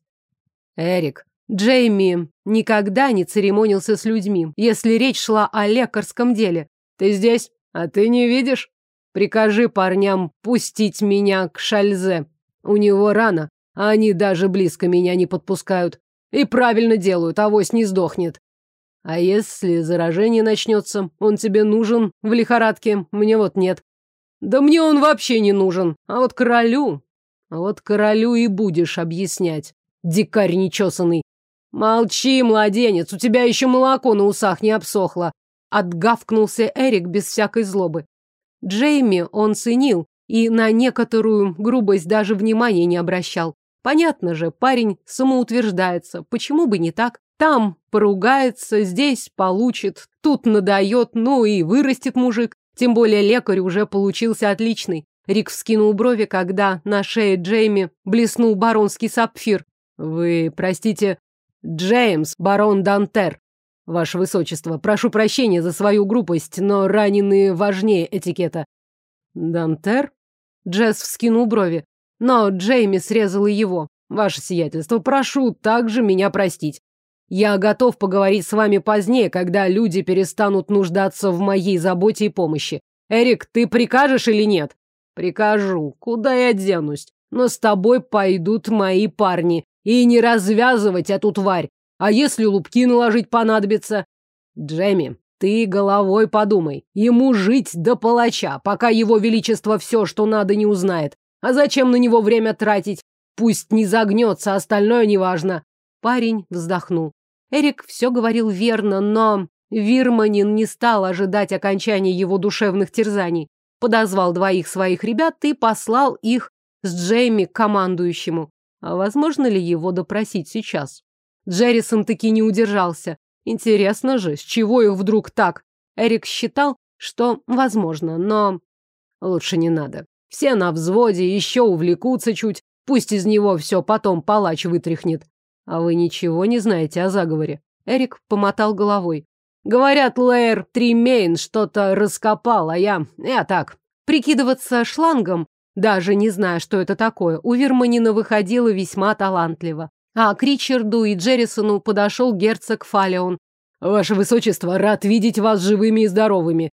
Эрик, Джейми никогда не церемонился с людьми, если речь шла о лекарском деле. Ты здесь, а ты не видишь? Прикажи парням пустить меня к Шальзе. У него рана, а они даже близко меня не подпускают. И правильно делают, авось не сдохнет. А если заражение начнется, он тебе нужен в лихорадке, мне вот нет. Да мне он вообще не нужен, а вот королю... А вот королю и будешь объяснять, дикарь нечесанный. Молчи, младенец, у тебя еще молоко на усах не обсохло. Отгавкнулся Эрик без всякой злобы. Джейми он ценил и на некоторую грубость даже внимания не обращал. Понятно же, парень самоутверждается, почему бы не так? Там поругается, здесь получит, тут надает, ну и вырастет мужик. Тем более лекарь уже получился отличный. Рик вскинул брови, когда на шее Джейми блеснул баронский сапфир. «Вы, простите, Джеймс, барон Дантер. Ваше Высочество, прошу прощения за свою грубость, но раненые важнее этикета». «Дантер?» Джесс вскинул брови, но Джейми срезал его. «Ваше сиятельство, прошу также меня простить. Я готов поговорить с вами позднее, когда люди перестанут нуждаться в моей заботе и помощи. Эрик, ты прикажешь или нет? Прикажу. Куда я денусь? Но с тобой пойдут мои парни. И не развязывать эту тварь. А если лупки наложить понадобится? Джемми, ты головой подумай. Ему жить до палача, пока его величество все, что надо, не узнает. А зачем на него время тратить? Пусть не загнется, остальное неважно. Парень вздохнул. Эрик все говорил верно, но Вирманин не стал ожидать окончания его душевных терзаний. Подозвал двоих своих ребят и послал их с Джейми к командующему. А возможно ли его допросить сейчас? Джеррисон таки не удержался. Интересно же, с чего их вдруг так? Эрик считал, что возможно, но... Лучше не надо. Все на взводе, еще увлекутся чуть. Пусть из него все потом палач вытряхнет. А вы ничего не знаете о заговоре? Эрик помотал головой. Говорят, Лэйр Тримейн что-то раскопал, а я... Я так. Прикидываться шлангом, даже не зная, что это такое, у Верманина выходило весьма талантливо. А к Ричарду и Джеррисону подошел герцог Фалеон. «Ваше высочество, рад видеть вас живыми и здоровыми».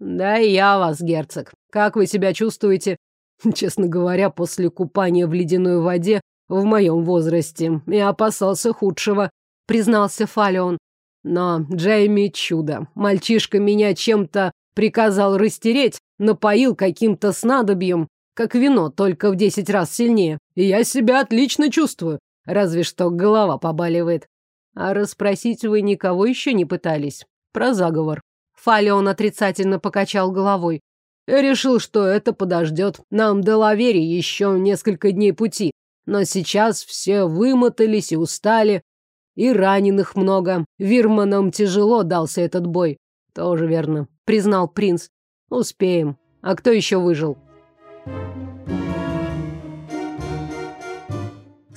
«Да и я вас, герцог. Как вы себя чувствуете?» Честно говоря, после купания в ледяной воде в моем возрасте и опасался худшего, признался Фалион. Но Джейми чудо. Мальчишка меня чем-то приказал растереть, напоил каким-то снадобьем, как вино, только в десять раз сильнее. И я себя отлично чувствую, разве что голова побаливает. А расспросить вы никого еще не пытались? Про заговор. Фалион отрицательно покачал головой. Я решил, что это подождет. Нам до Лавери еще несколько дней пути. Но сейчас все вымотались и устали. И раненых много. Вирманам тяжело дался этот бой. Тоже верно, признал принц. Успеем. А кто еще выжил?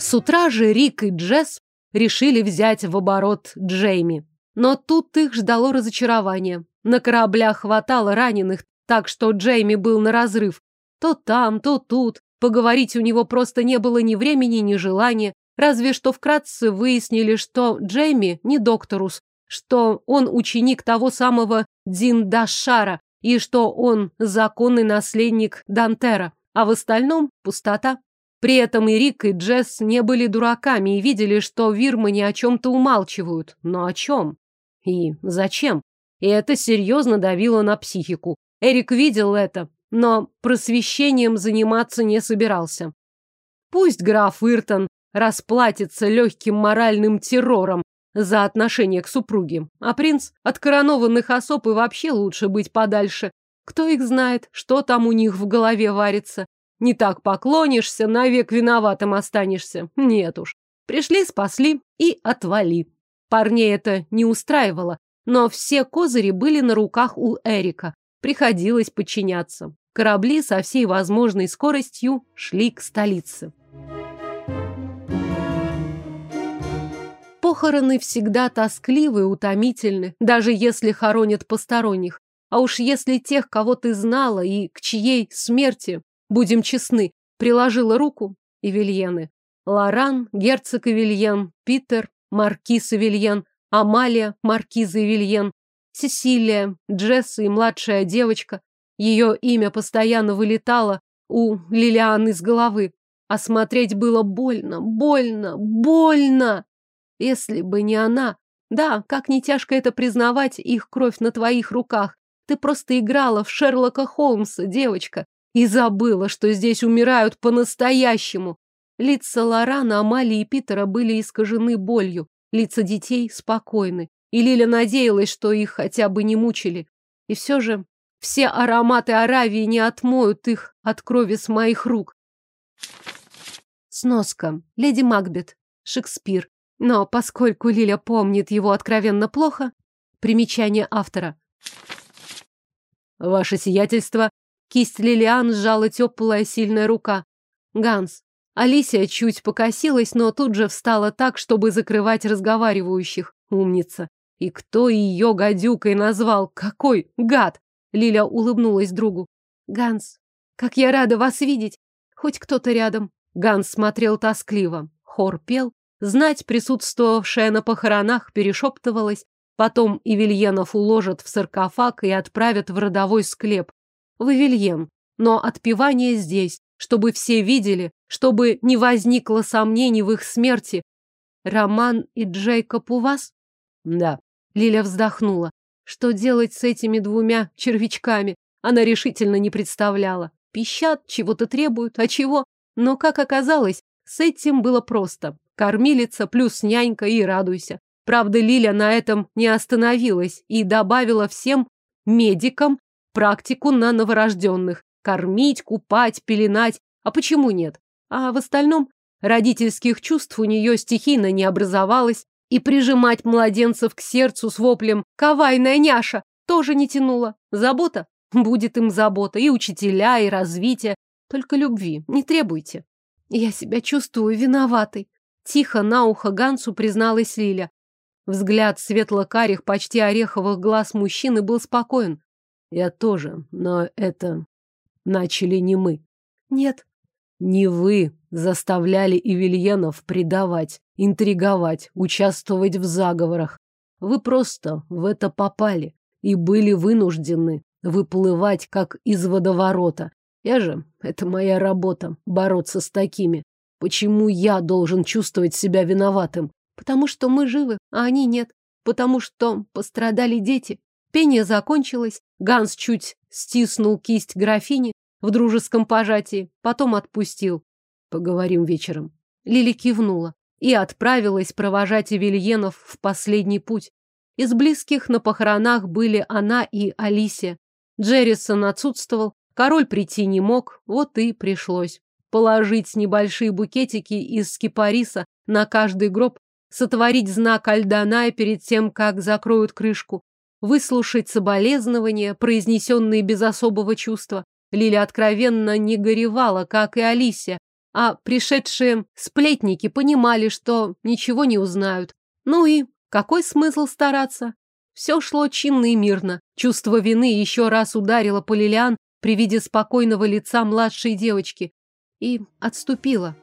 С утра же Рик и Джесс решили взять в оборот Джейми. Но тут их ждало разочарование. На кораблях хватало раненых, так что Джейми был на разрыв. То там, то тут. Поговорить у него просто не было ни времени, ни желания. Разве что вкратце выяснили, что Джейми не докторус, что он ученик того самого Диндашара и что он законный наследник Дантера. А в остальном пустота. При этом и Рик, и Джесс не были дураками и видели, что Вирмани о чем-то умалчивают. Но о чем? И зачем? И это серьезно давило на психику. Эрик видел это, но просвещением заниматься не собирался. Пусть граф Иртон расплатится легким моральным террором за отношение к супруге, а принц от коронованных особ и вообще лучше быть подальше. Кто их знает, что там у них в голове варится. Не так поклонишься, навек виноватым останешься. Нет уж. Пришли, спасли и отвали. Парней это не устраивало, но все козыри были на руках у Эрика. Приходилось подчиняться. Корабли со всей возможной скоростью шли к столице. Похороны всегда тоскливы и утомительны, даже если хоронят посторонних. А уж если тех, кого ты знала и к чьей смерти, будем честны, приложила руку, и Вильены. Лоран, герцог Эвельен, Питер, маркиз Эвельен, Амалия, маркиза Эвельен, Сесилия, Джесса и младшая девочка. Ее имя постоянно вылетало у Лилианы из головы. А смотреть было больно, больно, больно. Если бы не она... Да, как не тяжко это признавать, их кровь на твоих руках. Ты просто играла в Шерлока Холмса, девочка, и забыла, что здесь умирают по-настоящему. Лица Лорана, Амалии и Питера были искажены болью, лица детей спокойны. И Лиля надеялась, что их хотя бы не мучили. И все же все ароматы Аравии не отмоют их от крови с моих рук. Сноска. Леди Макбет. Шекспир. Но поскольку Лиля помнит его откровенно плохо, примечание автора. Ваше сиятельство. Кисть Лилиан сжала теплая сильная рука. Ганс. Алисия чуть покосилась, но тут же встала так, чтобы закрывать разговаривающих. Умница. И кто ее гадюкой назвал? Какой гад! Лиля улыбнулась другу. Ганс, как я рада вас видеть. Хоть кто-то рядом. Ганс смотрел тоскливо. Хор пел. Знать, присутствовавшая на похоронах, перешептывалась. Потом Ивельенов уложат в саркофаг и отправят в родовой склеп. В Ивельен. Но отпевание здесь, чтобы все видели, чтобы не возникло сомнений в их смерти. Роман и Джейкоб у вас? Да. Лиля вздохнула. Что делать с этими двумя червячками? Она решительно не представляла. Пищат, чего-то требуют, а чего? Но, как оказалось, с этим было просто. Кормилица плюс нянька и радуйся. Правда, Лиля на этом не остановилась и добавила всем медикам практику на новорожденных. Кормить, купать, пеленать. А почему нет? А в остальном родительских чувств у нее стихийно не образовалось, и прижимать младенцев к сердцу с воплем «Кавайная няша!» тоже не тянуло. Забота? Будет им забота. И учителя, и развитие. Только любви не требуйте. Я себя чувствую виноватой. Тихо на ухо Гансу призналась Лиля. Взгляд светло-карих, почти ореховых глаз мужчины был спокоен. Я тоже, но это... Начали не мы. Нет. Не вы заставляли Ивельенов предавать интриговать, участвовать в заговорах. Вы просто в это попали и были вынуждены выплывать, как из водоворота. Я же, это моя работа, бороться с такими. Почему я должен чувствовать себя виноватым? Потому что мы живы, а они нет. Потому что пострадали дети. Пение закончилось. Ганс чуть стиснул кисть графини в дружеском пожатии, потом отпустил. Поговорим вечером. Лили кивнула и отправилась провожать Эвельенов в последний путь. Из близких на похоронах были она и Алисия. Джеррисон отсутствовал, король прийти не мог, вот и пришлось положить небольшие букетики из кипариса на каждый гроб, сотворить знак Альданая перед тем, как закроют крышку, выслушать соболезнования, произнесенные без особого чувства. Лиля откровенно не горевала, как и Алисия, а пришедшие сплетники понимали, что ничего не узнают. Ну и какой смысл стараться? Все шло чинно и мирно. Чувство вины еще раз ударило по Лилиан при виде спокойного лица младшей девочки и отступила.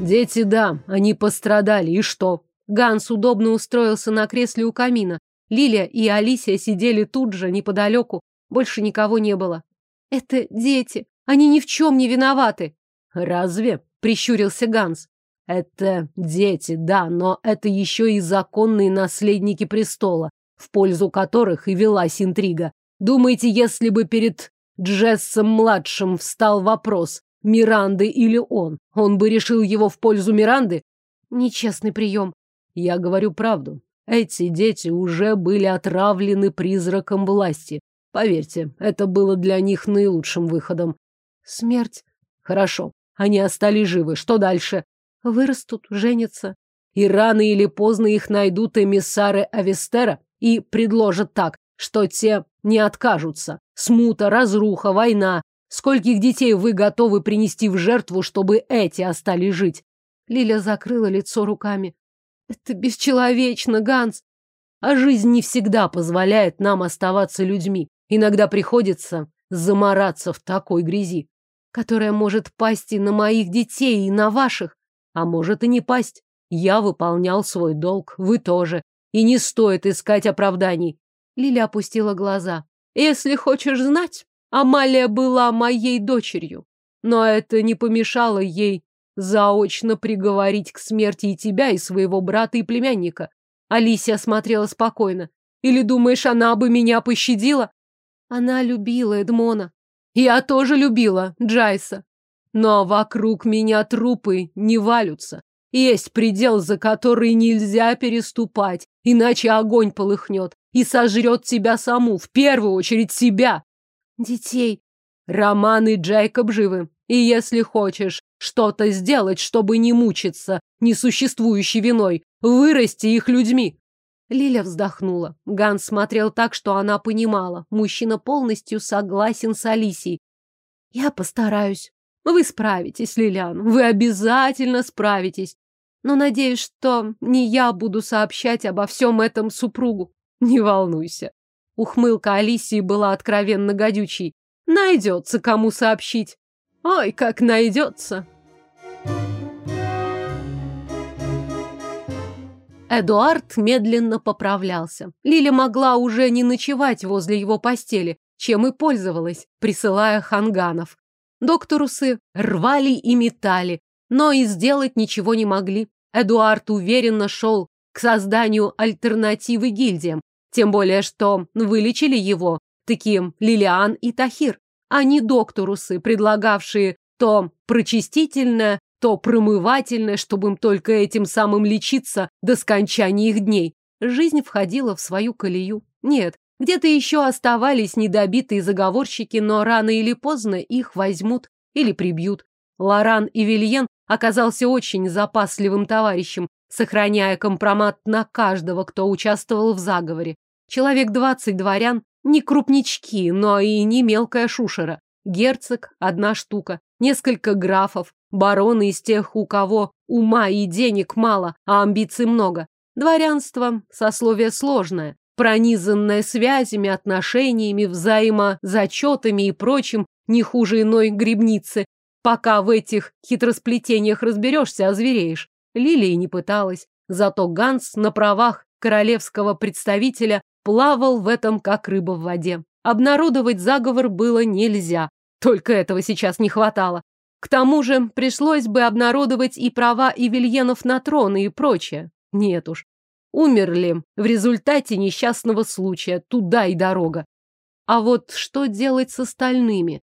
Дети, да, они пострадали, и что? Ганс удобно устроился на кресле у камина. Лилия и Алисия сидели тут же, неподалеку. Больше никого не было. Это дети. Они ни в чем не виноваты. Разве? Прищурился Ганс. Это дети, да, но это еще и законные наследники престола, в пользу которых и велась интрига. Думаете, если бы перед Джессом-младшим встал вопрос, Миранды или он. Он бы решил его в пользу Миранды? Нечестный прием. Я говорю правду. Эти дети уже были отравлены призраком власти. Поверьте, это было для них наилучшим выходом. Смерть. Хорошо. Они остались живы. Что дальше? Вырастут, женятся. И рано или поздно их найдут эмиссары Авестера и предложат так, что те не откажутся. Смута, разруха, война. Скольких детей вы готовы принести в жертву, чтобы эти остались жить? Лиля закрыла лицо руками. Это бесчеловечно, Ганс. А жизнь не всегда позволяет нам оставаться людьми. Иногда приходится замораться в такой грязи, которая может пасть и на моих детей, и на ваших. А может и не пасть. Я выполнял свой долг, вы тоже. И не стоит искать оправданий. Лиля опустила глаза. Если хочешь знать, Амалия была моей дочерью. Но это не помешало ей заочно приговорить к смерти и тебя, и своего брата, и племянника. Алисия смотрела спокойно. Или думаешь, она бы меня пощадила? Она любила Эдмона. Я тоже любила Джайса. Но вокруг меня трупы не валются. Есть предел, за который нельзя переступать, иначе огонь полыхнет и сожрет тебя саму, в первую очередь себя. Детей. Роман и Джейкоб живы. И если хочешь что-то сделать, чтобы не мучиться несуществующей виной, вырасти их людьми. Лиля вздохнула. Ганс смотрел так, что она понимала. Мужчина полностью согласен с Алисией. Я постараюсь. Вы справитесь, Лилиан. Вы обязательно справитесь но надеюсь, что не я буду сообщать обо всем этом супругу. Не волнуйся. Ухмылка Алисии была откровенно гадючей. Найдется, кому сообщить. Ой, как найдется. Эдуард медленно поправлялся. Лиля могла уже не ночевать возле его постели, чем и пользовалась, присылая ханганов. Докторусы рвали и метали, но и сделать ничего не могли. Эдуард уверенно шел к созданию альтернативы гильдиям, тем более что вылечили его таким Лилиан и Тахир, а не докторусы, предлагавшие то прочистительное, то промывательное, чтобы им только этим самым лечиться до скончания их дней. Жизнь входила в свою колею. Нет, где-то еще оставались недобитые заговорщики, но рано или поздно их возьмут или прибьют. Лоран и Вильен оказался очень запасливым товарищем, сохраняя компромат на каждого, кто участвовал в заговоре. Человек двадцать дворян, не крупнички, но и не мелкая шушера. Герцог – одна штука, несколько графов, бароны из тех, у кого ума и денег мало, а амбиций много. Дворянство – сословие сложное, пронизанное связями, отношениями, взаимозачетами и прочим, не хуже иной грибницы, Пока в этих хитросплетениях разберешься, озвереешь. Лилия не пыталась. Зато Ганс на правах королевского представителя плавал в этом как рыба в воде. Обнародовать заговор было нельзя. Только этого сейчас не хватало. К тому же пришлось бы обнародовать и права Ивельенов на трон и прочее. Нет уж. Умерли в результате несчастного случая, туда и дорога. А вот что делать с остальными?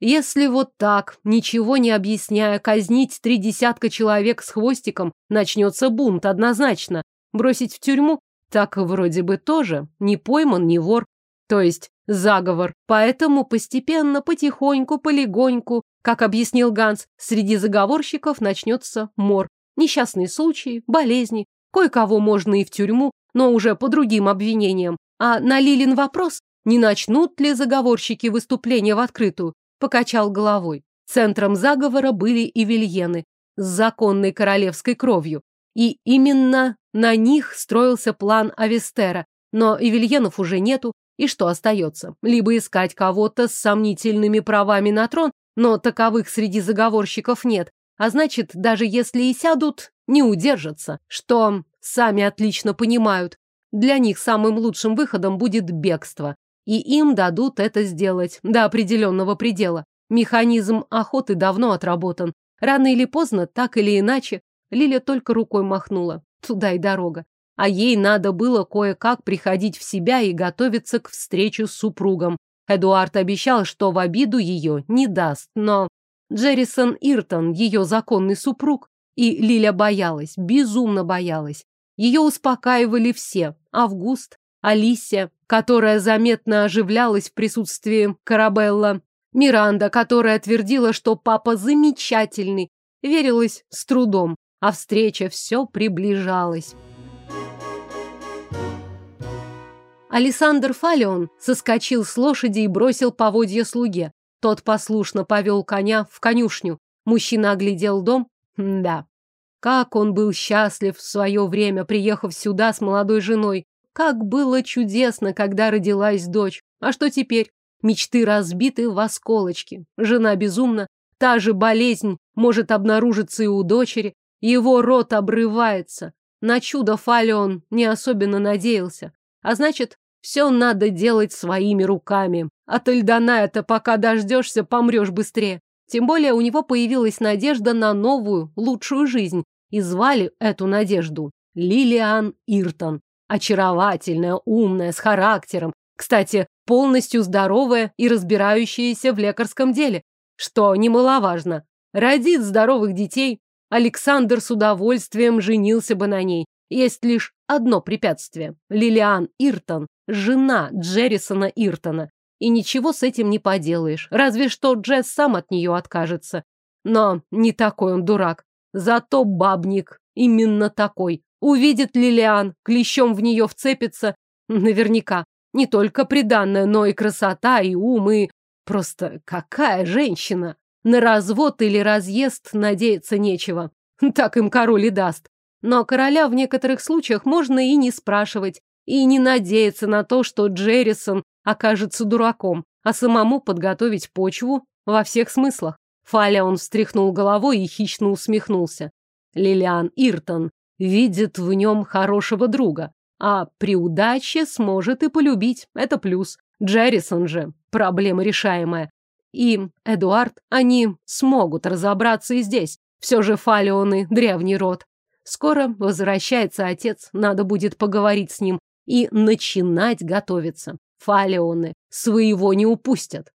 Если вот так, ничего не объясняя, казнить три десятка человек с хвостиком, начнется бунт однозначно. Бросить в тюрьму? Так вроде бы тоже. Не пойман, не вор. То есть заговор. Поэтому постепенно, потихоньку, полегоньку, как объяснил Ганс, среди заговорщиков начнется мор. Несчастные случаи, болезни. Кое-кого можно и в тюрьму, но уже по другим обвинениям. А на Лилин вопрос, не начнут ли заговорщики выступления в открытую, покачал головой. Центром заговора были и вильены с законной королевской кровью. И именно на них строился план Авестера. Но Ивельенов уже нету, и что остается? Либо искать кого-то с сомнительными правами на трон, но таковых среди заговорщиков нет, а значит, даже если и сядут, не удержатся, что сами отлично понимают. Для них самым лучшим выходом будет бегство, и им дадут это сделать до определенного предела. Механизм охоты давно отработан. Рано или поздно, так или иначе, Лиля только рукой махнула. Туда и дорога а ей надо было кое-как приходить в себя и готовиться к встрече с супругом. Эдуард обещал, что в обиду ее не даст, но Джеррисон Иртон, ее законный супруг, и Лиля боялась, безумно боялась. Ее успокаивали все. Август, Алисия, которая заметно оживлялась в присутствии Карабелла, Миранда, которая твердила, что папа замечательный, верилась с трудом, а встреча все приближалась. Александр Фалеон соскочил с лошади и бросил поводья слуге. Тот послушно повел коня в конюшню. Мужчина оглядел дом. да. Как он был счастлив в свое время, приехав сюда с молодой женой. Как было чудесно, когда родилась дочь. А что теперь? Мечты разбиты в осколочки. Жена безумна. Та же болезнь может обнаружиться и у дочери. Его рот обрывается. На чудо Фалеон не особенно надеялся. А значит, все надо делать своими руками. От Эльдана это пока дождешься, помрешь быстрее. Тем более у него появилась надежда на новую, лучшую жизнь. И звали эту надежду Лилиан Иртон. Очаровательная, умная, с характером. Кстати, полностью здоровая и разбирающаяся в лекарском деле. Что немаловажно. Родит здоровых детей. Александр с удовольствием женился бы на ней. Есть лишь одно препятствие. Лилиан Иртон – жена Джеррисона Иртона. И ничего с этим не поделаешь. Разве что Джесс сам от нее откажется. Но не такой он дурак. Зато бабник. Именно такой. Увидит Лилиан, клещом в нее вцепится. Наверняка. Не только приданная, но и красота, и ум, и... Просто какая женщина! На развод или разъезд надеяться нечего. Так им король и даст. Но короля в некоторых случаях можно и не спрашивать, и не надеяться на то, что Джеррисон окажется дураком, а самому подготовить почву во всех смыслах. Фаля он встряхнул головой и хищно усмехнулся. Лилиан Иртон видит в нем хорошего друга, а при удаче сможет и полюбить. Это плюс. Джеррисон же проблема решаемая. И Эдуард, они смогут разобраться и здесь. Все же Фалионы – древний род. Скоро возвращается отец, надо будет поговорить с ним и начинать готовиться. Фалеоны своего не упустят.